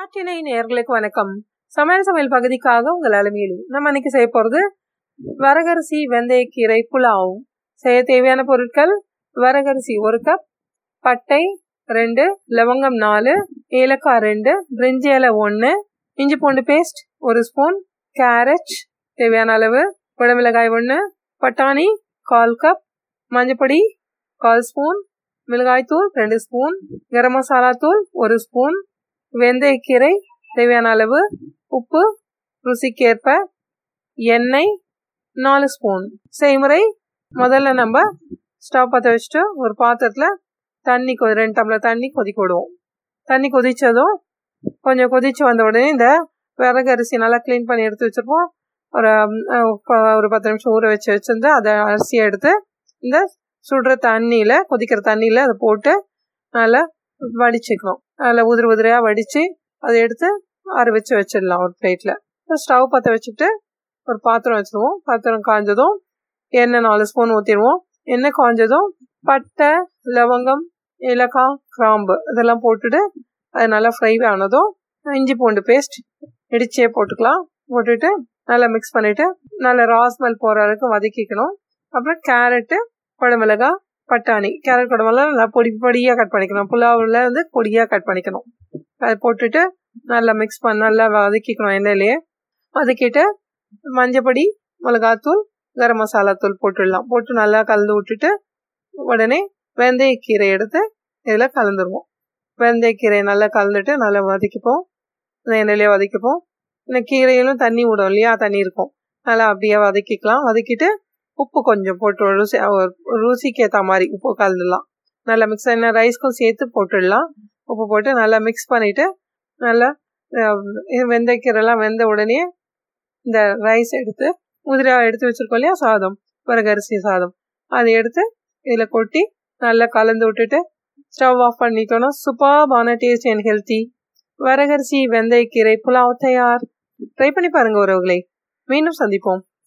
நாட்டினை நேர்களுக்கு வணக்கம். சமையல் சமையல் பகுதிக்காக உங்கள் அலுமையிலும் நம்ம இன்னைக்கு செய்ய போகிறது வரகரிசி வெந்தயக்கீரை புலாவும் செய்ய தேவையான பொருட்கள் வரகரிசி ஒரு கப் பட்டை ரெண்டு லவங்கம் நாலு ஏலக்காய் ரெண்டு பிரிஞ்சி இலை ஒன்று இஞ்சி பூண்டு பேஸ்ட் ஒரு ஸ்பூன் கேரட் தேவையான அளவு குடமிளகாய் ஒன்று பட்டாணி கால் கப் மஞ்சப்பொடி கால் ஸ்பூன் மிளகாய்த்தூள் ரெண்டு ஸ்பூன் கரம் மசாலா தூள் ஒரு ஸ்பூன் வெந்தயக்கீரை தேவையான அளவு உப்பு ருசிக்கேற்ப எண்ணெய் நாலு ஸ்பூன். செய்முறை முதல்ல நம்ம ஸ்டவ் பற்ற வச்சுட்டு ஒரு பாத்திரத்தில் தண்ணி கொ ரெண்டு டம்ளர் தண்ணி கொதிக்க விடுவோம். தண்ணி கொதித்ததும் கொஞ்சம் கொதித்து வந்த உடனே இந்த விறகு அரிசி நல்லா க்ளீன் பண்ணி எடுத்து வச்சுருப்போம். ஒரு ஒரு பத்து நிமிஷம் ஊற வச்சு வச்சுருந்து அதை அரிசியை எடுத்து இந்த சுடுற தண்ணியில் கொதிக்கிற தண்ணியில் அதை போட்டு நல்லா வடிச்சுக்கணும். அதில் உதிரி உதிரையாக வடித்து அதை எடுத்து அரை வச்சு வச்சிடலாம் ஒரு பிளேட்டில் ஸ்டவ் பற்ற வச்சுட்டு ஒரு பாத்திரம் வச்சுருவோம். பாத்திரம் காய்ஞ்சதும் எண்ணெய் நாலு ஸ்பூன் ஊற்றிடுவோம் எண்ணெய் காய்ஞ்சதும் பட்டை லவங்கம் ஏலக்காய் கிராம்பு இதெல்லாம் போட்டுட்டு அது நல்லா ஃப்ரை ஆனதும் இஞ்சி பூண்டு பேஸ்ட் இடிச்சே போட்டுக்கலாம். போட்டுட்டு நல்லா மிக்ஸ் பண்ணிவிட்டு நல்லா ராஸ்மல் போகிற அளவுக்கு வதக்கிக்கணும். அப்புறம் கேரட்டு குடமிளகா பட்டாணி கேரட் குடம்பெல்லாம் நல்லா பொடி பொடியாக கட் பண்ணிக்கணும். புலாவில் வந்து பொடியாக கட் பண்ணிக்கணும். அதை போட்டுட்டு நல்லா மிக்ஸ் பண்ண நல்லா வதக்கிக்கணும் எண்ணெயிலேயே. வதக்கிட்டு மஞ்சப்பொடி மிளகாத்தூள் கரம் மசாலா தூள் போட்டுடலாம். போட்டு நல்லா கலந்து விட்டுட்டு உடனே வெந்தயக்கீரை எடுத்து இதில் கலந்துருவோம். வெந்தயக்கீரையை நல்லா கலந்துட்டு நல்லா வதக்கிப்போம். எண்ணெயிலே வதக்கிப்போம். இந்த கீரையிலும் தண்ணி விடும் இல்லையா? தண்ணி இருக்கும். நல்லா அப்படியே வதக்கிக்கலாம். வதக்கிட்டு உப்பு கொஞ்சம் போட்டு ருசி ருசிக்கு ஏற்ற மாதிரி உப்பு கலந்துடலாம். நல்லா மிக்ஸ் ஆகினா ரைஸ்க்கும் சேர்த்து போட்டுடலாம். உப்பு போட்டு நல்லா மிக்ஸ் பண்ணிவிட்டு நல்லா வெந்தக்கீரைலாம் வெந்த உடனே இந்த ரைஸ் எடுத்து உதிரியாக எடுத்து வச்சுருக்கோம் இல்லையா சாதம் வரகரிசி சாதம். அதை எடுத்து இதில் கொட்டி நல்லா கலந்து விட்டுட்டு ஸ்டவ் ஆஃப் பண்ணிட்டோன்னா சூப்பர்பான டேஸ்ட் அண்ட் ஹெல்த்தி வரகரிசி வெந்தயக்கீரை புலாவ் தயார். ட்ரை பண்ணி பாருங்கள் உறவுகளை. மீண்டும் சந்திப்போம்.